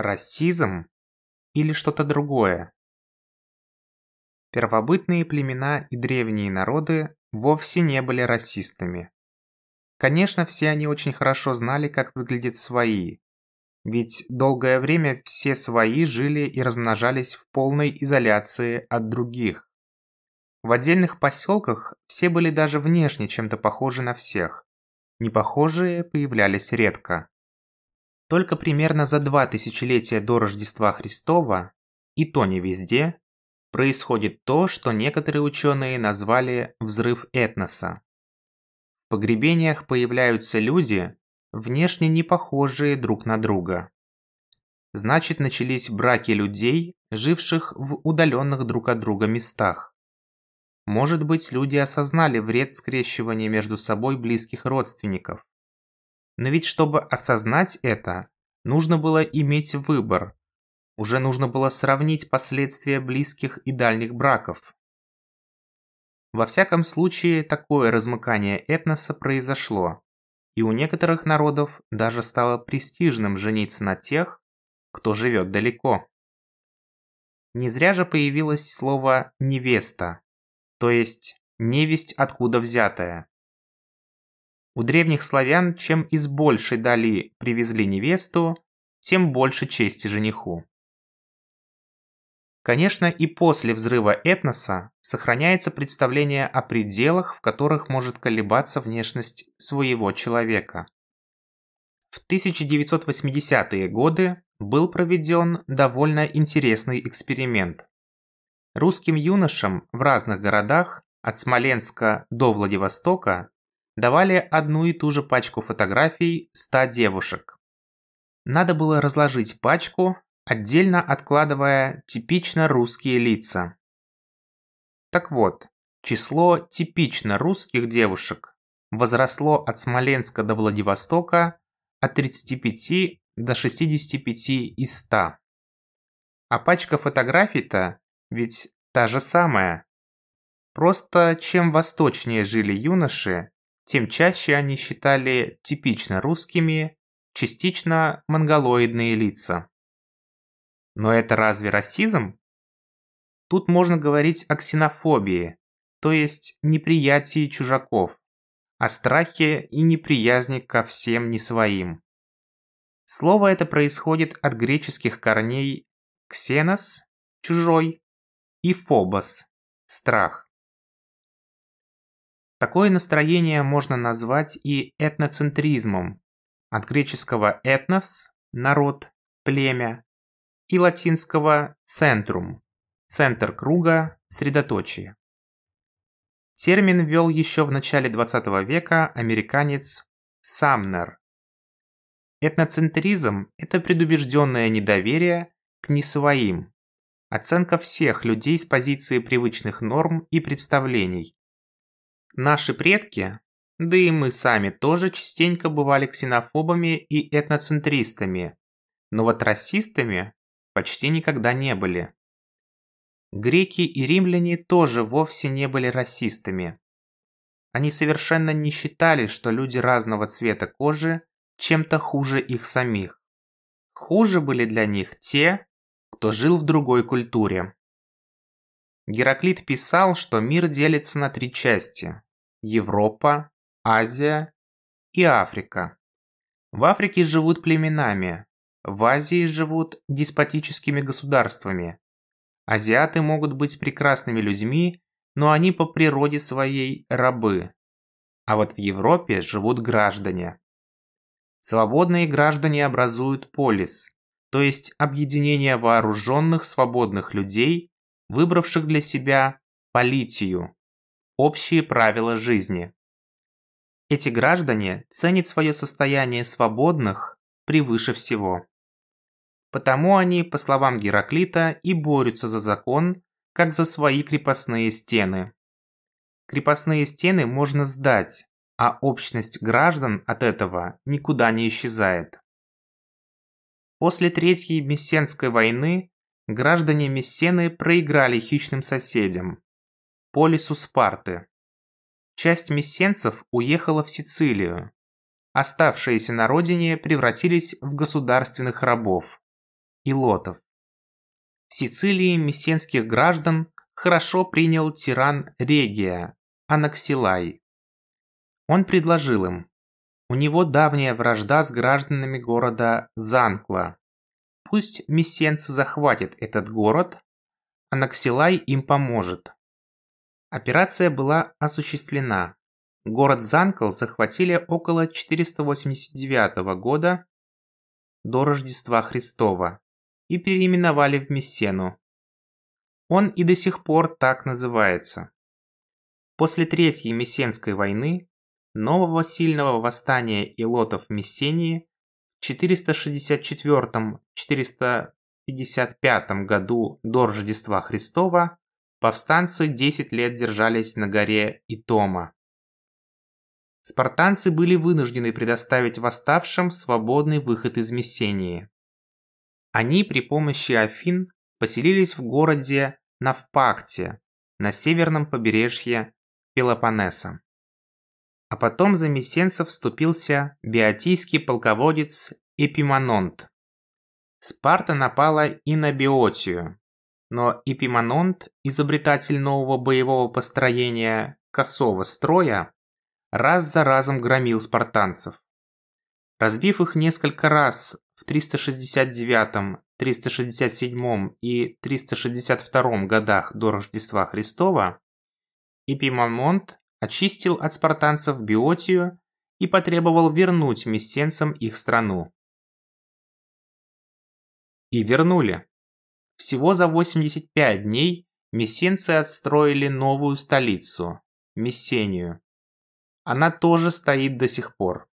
Расизм или что-то другое? Первобытные племена и древние народы вовсе не были расистами. Конечно, все они очень хорошо знали, как выглядят свои, ведь долгое время все свои жили и размножались в полной изоляции от других. В отдельных поселках все были даже внешне чем-то похожи на всех. Непохожие появлялись редко. Только примерно за два тысячелетия до Рождества Христова, и то не везде, происходит то, что некоторые ученые назвали «взрыв этноса». В погребениях появляются люди, внешне не похожие друг на друга. Значит, начались браки людей, живших в удаленных друг от друга местах. Может быть, люди осознали вред скрещивания между собой близких родственников. Но ведь чтобы осознать это, нужно было иметь выбор. Уже нужно было сравнить последствия близких и дальних браков. Во всяком случае, такое размыкание этноса произошло и у некоторых народов даже стало престижным жениться на тех, кто живет далеко. Не зря же появилось слово «невеста», то есть «невесть откуда взятая». У древних славян чем из большей дали привезли невесту, тем больше чести жениху. Конечно, и после взрыва этноса сохраняется представление о пределах, в которых может колебаться внешность своего человека. В 1980-е годы был проведен довольно интересный эксперимент. Русским юношам в разных городах, от Смоленска до Владивостока, давали одну и ту же пачку фотографий 100 девушек. Надо было разложить пачку отдельно откладывая типично русские лица. Так вот, число типично русских девушек возросло от Смоленска до Владивостока от 35 до 65 из 100. А пачка фотографий-то ведь та же самая. Просто чем восточнее жили юноши, тем чаще они считали типично русскими, частично монголоидные лица. Но это разве расизм? Тут можно говорить о ксенофобии, то есть неприятии чужаков, о страхе и неприязни ко всем не своим. Слово это происходит от греческих корней «ксенос» – «чужой» и «фобос» – «страх». Такое настроение можно назвать и этноцентризмом, от греческого «этнос» – «народ», «племя», и латинского «centrum» – центр круга, средоточие. Термин ввел еще в начале 20 века американец Самнер. Этноцентризм – это предубежденное недоверие к не своим, оценка всех людей с позиции привычных норм и представлений. Наши предки, да и мы сами тоже частенько бывали ксенофобами и этноцентристами, но вот расистами почти никогда не были. Греки и римляне тоже вовсе не были расистами. Они совершенно не считали, что люди разного цвета кожи чем-то хуже их самих. Хуже были для них те, кто жил в другой культуре. Гераклит писал, что мир делится на три части – Европа, Азия и Африка. В Африке живут племенами, в Азии живут деспотическими государствами. Азиаты могут быть прекрасными людьми, но они по природе своей рабы. А вот в Европе живут граждане. Свободные граждане образуют полис, то есть объединение вооруженных свободных людей, выбравших для себя политию, общие правила жизни. Эти граждане ценят свое состояние свободных превыше всего. Потому они, по словам Гераклита, и борются за закон, как за свои крепостные стены. Крепостные стены можно сдать, а общность граждан от этого никуда не исчезает. После Третьей Мессенской войны граждане Мессены проиграли хищным соседям – Полису Спарты. Часть мессенцев уехала в Сицилию, Оставшиеся на родине превратились в государственных рабов. илотов. В Сицилии мессенских граждан хорошо принял тиран Регия, Анаксилай. Он предложил им, у него давняя вражда с гражданами города Занкла. Пусть мессенцы захватят этот город, Анаксилай им поможет. Операция была осуществлена. Город Занкл захватили около 489 года до Рождества Христова и переименовали в Мессену. Он и до сих пор так называется. После Третьей Мессенской войны, нового сильного восстания илотов в Мессении в 464-455 году до Рождества Христова повстанцы 10 лет держались на горе Итома. Спартанцы были вынуждены предоставить восставшим свободный выход из Мессении. Они при помощи Афин поселились в городе Навпакте на северном побережье Пелопоннеса. А потом за мессенцев вступился биотийский полководец Эпиманонт. Спарта напала и на Биотию, но Эпиманонт, изобретатель нового боевого построения косого строя, раз за разом громил спартанцев. Разбив их несколько раз в 369, 367 и 362 годах до Рождества Христова, Эпимамонт очистил от спартанцев Биотию и потребовал вернуть мессенцам их страну. И вернули. Всего за 85 дней мессенцы отстроили новую столицу – Мессению она тоже стоит до сих пор.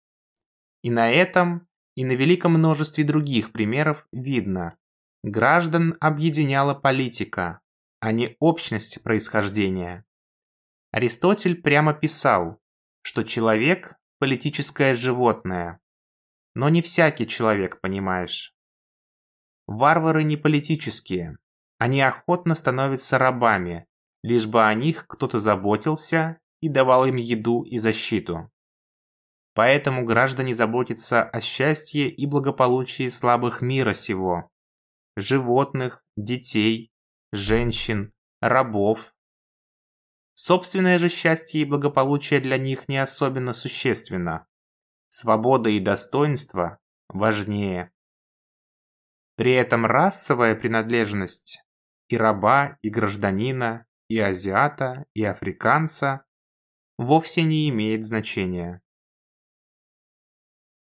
И на этом, и на великом множестве других примеров видно, граждан объединяла политика, а не общность происхождения. Аристотель прямо писал, что человек – политическое животное. Но не всякий человек, понимаешь. Варвары не политические. Они охотно становятся рабами, лишь бы о них кто-то заботился и давал им еду и защиту. Поэтому граждане заботятся о счастье и благополучии слабых мира сего, животных, детей, женщин, рабов. Собственное же счастье и благополучие для них не особенно существенно. Свобода и достоинство важнее. При этом расовая принадлежность и раба, и гражданина, и азиата, и африканца вовсе не имеет значения.